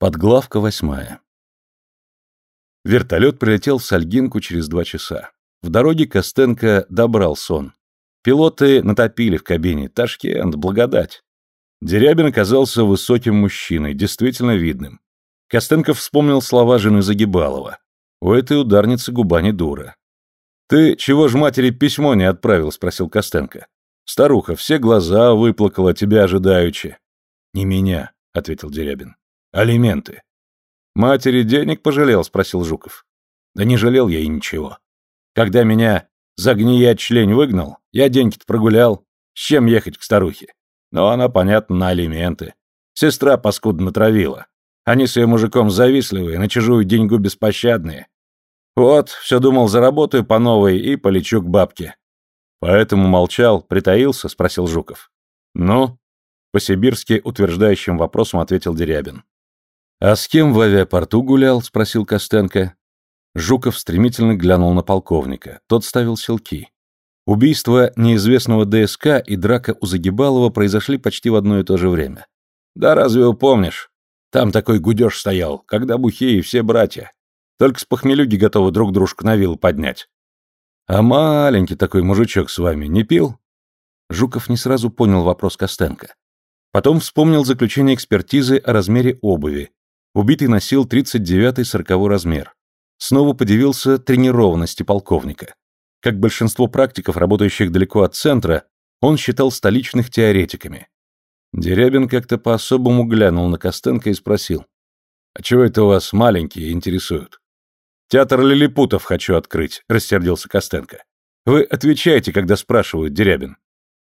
Подглавка восьмая. Вертолет прилетел в Сальгинку через два часа. В дороге Костенко добрал сон. Пилоты натопили в кабине. Ташкент, благодать. Дерябин оказался высоким мужчиной, действительно видным. Костенко вспомнил слова жены Загибалова. У этой ударницы губа не дура. «Ты чего ж матери письмо не отправил?» — спросил Костенко. «Старуха все глаза выплакала, тебя ожидаючи». «Не меня», — ответил Дерябин. Алименты. Матери денег пожалел, спросил Жуков. Да не жалел я и ничего. Когда меня за гниять члень выгнал, я деньги-то прогулял. С чем ехать к старухе? Но она, понятно, на алименты. Сестра паскудно натравила. Они своим мужиком завистливые, на чужую деньгу беспощадные. Вот, все думал, заработаю по новой и полечу к бабке. Поэтому молчал, притаился, спросил Жуков. Ну? По-сибирски утверждающим вопросом ответил Дерябин. «А с кем в авиапорту гулял?» — спросил Костенко. Жуков стремительно глянул на полковника. Тот ставил селки. Убийство неизвестного ДСК и драка у Загибалова произошли почти в одно и то же время. «Да разве упомнишь? Там такой гудеж стоял, когда бухие все братья. Только с похмелюги готовы друг дружку на вилл поднять». «А маленький такой мужичок с вами не пил?» Жуков не сразу понял вопрос Костенко. Потом вспомнил заключение экспертизы о размере обуви, Убитый носил 39-40 размер. Снова подивился тренированности полковника. Как большинство практиков, работающих далеко от центра, он считал столичных теоретиками. Дерябин как-то по-особому глянул на Костенко и спросил. «А чего это у вас маленькие интересуют?» «Театр лилипутов хочу открыть», — рассердился Костенко. «Вы отвечаете, когда спрашивают, Дерябин».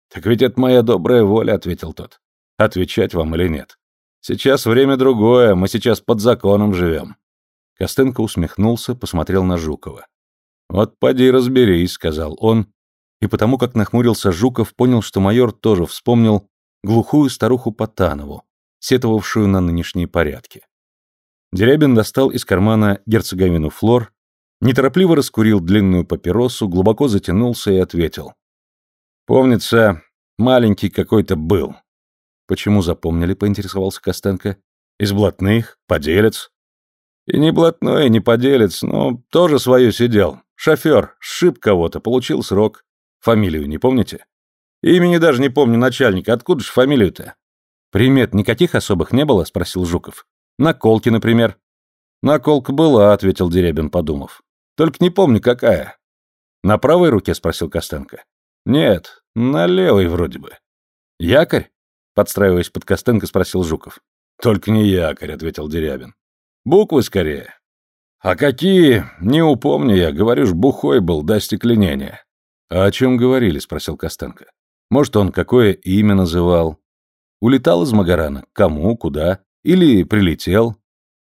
«Так ведь это моя добрая воля», — ответил тот. «Отвечать вам или нет?» Сейчас время другое, мы сейчас под законом живем. Костенко усмехнулся, посмотрел на Жукова. «Вот поди разберись», — сказал он, и потому как нахмурился Жуков, понял, что майор тоже вспомнил глухую старуху Потанову, сетовавшую на нынешние порядки. Дерябин достал из кармана герцоговину флор, неторопливо раскурил длинную папиросу, глубоко затянулся и ответил. «Помнится, маленький какой-то был. Почему запомнили, поинтересовался Костенко. Из блатных, поделец. И не блатной, не поделец, но тоже свое сидел. Шофер, сшиб кого-то, получил срок. Фамилию не помните? Имени даже не помню начальника, откуда же фамилию-то? Примет никаких особых не было, спросил Жуков. Наколки, например. Наколка была, ответил Дерябин, подумав. Только не помню, какая. На правой руке, спросил Костенко. Нет, на левой вроде бы. Якорь? Подстраиваясь под Костенко, спросил Жуков. «Только не якорь», — ответил Дерябин. «Буквы скорее». «А какие? Не упомню я. Говорю ж, бухой был до стекленения». «А о чем говорили?» — спросил Костенко. «Может, он какое имя называл?» «Улетал из Магарана? Кому? Куда? Или прилетел?»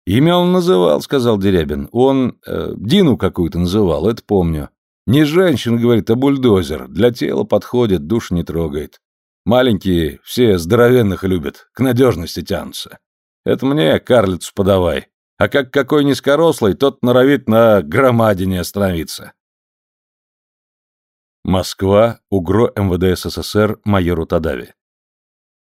«Имя он называл», — сказал Дерябин. «Он э, Дину какую-то называл, это помню. Не женщина, — говорит, — а бульдозер. Для тела подходит, душ не трогает. Маленькие все здоровенных любят, к надежности тянутся. Это мне карлицу подавай. А как какой низкорослый, тот норовит на громадине остановиться. Москва, УГРО МВД СССР майору Тадави.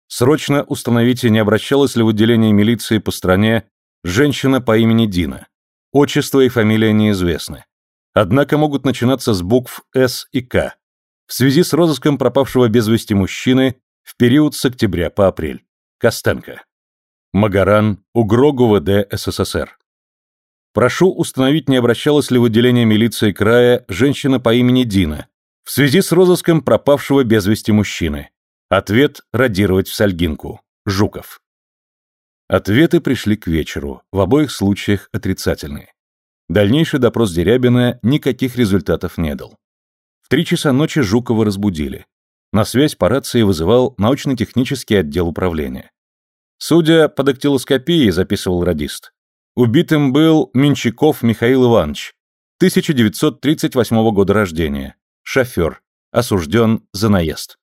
Срочно установите, не обращалась ли в отделение милиции по стране женщина по имени Дина. Отчество и фамилия неизвестны. Однако могут начинаться с букв С и К в связи с розыском пропавшего без вести мужчины в период с октября по апрель. Костенко. Магаран, УГРО ГУВД СССР. Прошу установить, не обращалась ли в отделение милиции края женщина по имени Дина в связи с розыском пропавшего без вести мужчины. Ответ – радировать в Сальгинку. Жуков. Ответы пришли к вечеру, в обоих случаях отрицательные. Дальнейший допрос Дерябина никаких результатов не дал три часа ночи Жукова разбудили. На связь по рации вызывал научно-технический отдел управления. Судя по дактилоскопии, записывал радист, убитым был Менчаков Михаил Иванович, 1938 года рождения, шофер, осужден за наезд.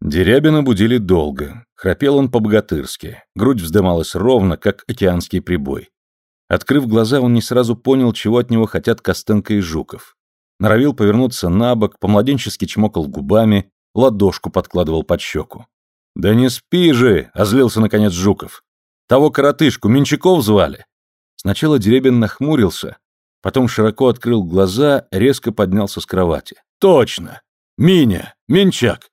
Дерябина будили долго, храпел он по-богатырски, грудь вздымалась ровно, как океанский прибой. Открыв глаза, он не сразу понял, чего от него хотят Костенко и Жуков норовил повернуться на бок, помладенчески чмокал губами, ладошку подкладывал под щеку. «Да не спи же!» — озлился наконец Жуков. Того коротышку Менчаков звали?» Сначала Деребин нахмурился, потом широко открыл глаза, резко поднялся с кровати. «Точно! Миня! Менчак!»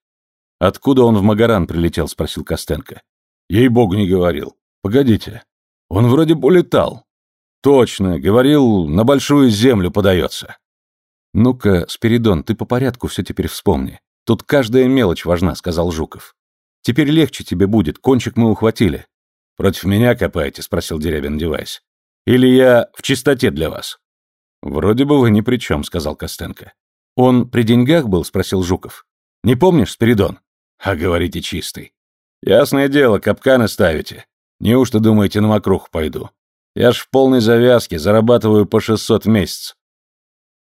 «Откуда он в Магаран прилетел?» — спросил Костенко. «Ей-богу, не говорил. Погодите. Он вроде бы улетал. Точно, говорил, на большую землю подается». «Ну-ка, Спиридон, ты по порядку все теперь вспомни. Тут каждая мелочь важна», — сказал Жуков. «Теперь легче тебе будет, кончик мы ухватили». «Против меня копаете?» — спросил Дерябин, деваясь. «Или я в чистоте для вас?» «Вроде бы вы ни при чем», — сказал Костенко. «Он при деньгах был?» — спросил Жуков. «Не помнишь, Спиридон?» «А говорите чистый». «Ясное дело, капканы ставите. Неужто думаете, на мокруху пойду? Я ж в полной завязке, зарабатываю по 600 в месяц».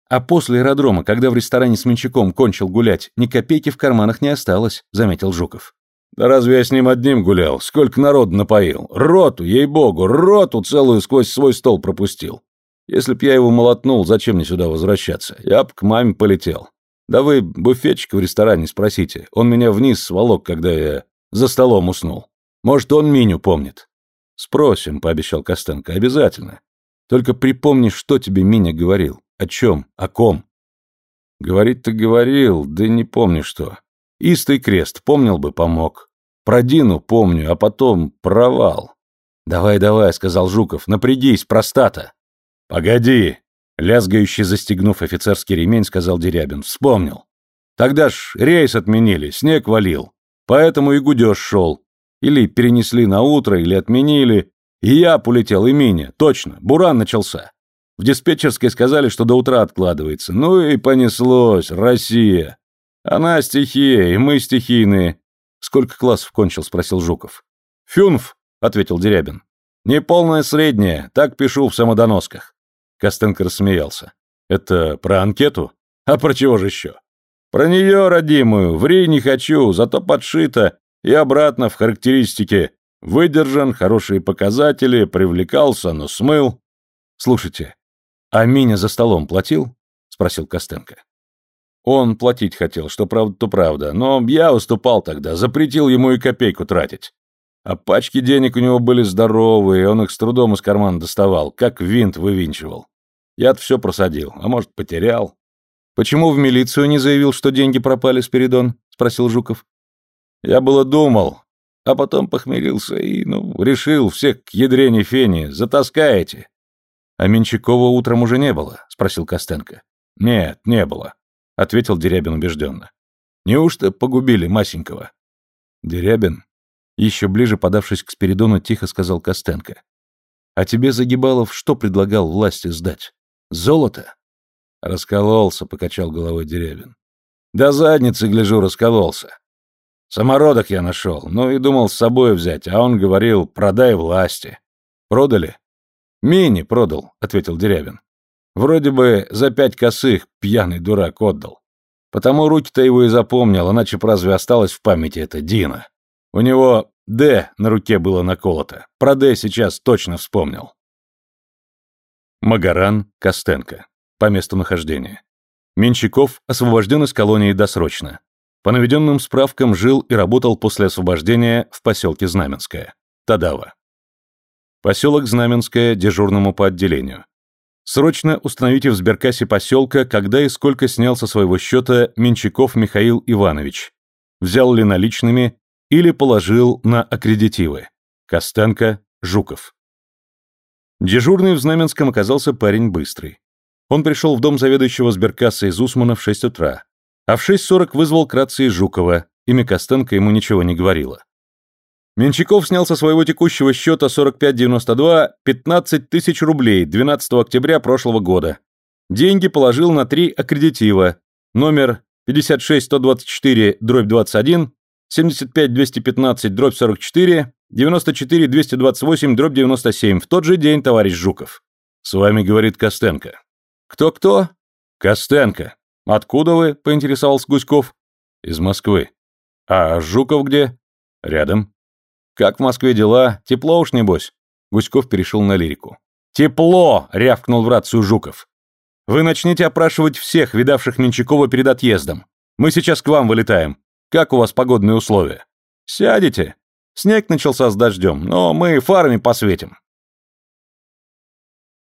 «А после аэродрома, когда в ресторане с Менчаком кончил гулять, ни копейки в карманах не осталось», — заметил Жуков. «Да разве я с ним одним гулял? Сколько народу напоил? Роту, ей-богу, роту целую сквозь свой стол пропустил. Если б я его молотнул, зачем мне сюда возвращаться? Я б к маме полетел. Да вы буфетчика в ресторане спросите. Он меня вниз сволок, когда я за столом уснул. Может, он Миню помнит. Спросим, пообещал Костенко, обязательно. Только припомни, что тебе Миня говорил. О чем? О ком? Говорить-то говорил, да не помню что. Истый крест, помнил бы, помог. Про Дину помню, а потом провал. «Давай, давай», — сказал Жуков, — «напрягись, простата». «Погоди!» — лязгающий застегнув офицерский ремень, сказал Дерябин. «Вспомнил. Тогда ж рейс отменили, снег валил. Поэтому и гудеж шел. Или перенесли на утро, или отменили. И я полетел, и Миня. Точно, буран начался. В диспетчерской сказали, что до утра откладывается. Ну и понеслось. Россия. Она стихия, и мы стихийные. Сколько классов кончил, спросил Жуков. Фюнф, ответил Дерябин. Неполная средняя, так пишу в самодоносках. Костенко рассмеялся. «Это про анкету? А про чего же еще?» «Про нее, родимую, ври не хочу, зато подшито и обратно в характеристике. Выдержан, хорошие показатели, привлекался, но смыл». «Слушайте, а Миня за столом платил?» — спросил Костенко. «Он платить хотел, что правда, то правда, но я уступал тогда, запретил ему и копейку тратить. А пачки денег у него были здоровые, он их с трудом из кармана доставал, как винт вывинчивал. Я-то все просадил, а может, потерял. «Почему в милицию не заявил, что деньги пропали, Спиридон?» — спросил Жуков. «Я было думал, а потом похмелился и, ну, решил всех к ядрене фени, затаскаете». «А Менчакова утром уже не было?» — спросил Костенко. «Нет, не было», — ответил Дерябин убежденно. «Неужто погубили Масенького?» «Дерябин?» Еще ближе подавшись к Спиридону, тихо сказал Костенко. «А тебе, Загибалов, что предлагал власти сдать? Золото?» «Раскололся», — покачал головой Деревин. «Да задницы, гляжу, раскололся. Самородок я нашел, ну и думал с собой взять, а он говорил, продай власти. Продали?» «Мини продал», — ответил Деревин. «Вроде бы за пять косых пьяный дурак отдал. Потому руки-то его и запомнил, иначе б разве осталось в памяти это Дина?» У него «Д» на руке было наколото. Про «Д» сейчас точно вспомнил. Магаран, Костенко. По месту нахождения. Менчаков освобожден из колонии досрочно. По наведенным справкам жил и работал после освобождения в поселке Знаменское. Тадава. Поселок Знаменское дежурному по отделению. Срочно установите в сберкассе поселка, когда и сколько снял со своего счета Менчаков Михаил Иванович. Взял ли наличными или положил на аккредитивы. Костенко, Жуков. Дежурный в Знаменском оказался парень быстрый. Он пришел в дом заведующего сберкассы из Усмана в 6 утра, а в 6.40 вызвал к рации Жукова, имя Костенко ему ничего не говорило. Менчаков снял со своего текущего счета 4592 15 тысяч рублей 12 октября прошлого года. Деньги положил на три аккредитива, номер 56124 дробь 21 75-215, дробь 44, 94-228, дробь 97. В тот же день, товарищ Жуков. С вами говорит Костенко. Кто-кто? Костенко. Откуда вы? Поинтересовался Гуськов. Из Москвы. А Жуков где? Рядом. Как в Москве дела? Тепло уж, небось? Гуськов перешел на лирику. «Тепло!» — рявкнул в рацию Жуков. «Вы начните опрашивать всех, видавших Менчакова перед отъездом. Мы сейчас к вам вылетаем. Как у вас погодные условия? Сядете? Снег начался с дождем, но мы фарами посветим.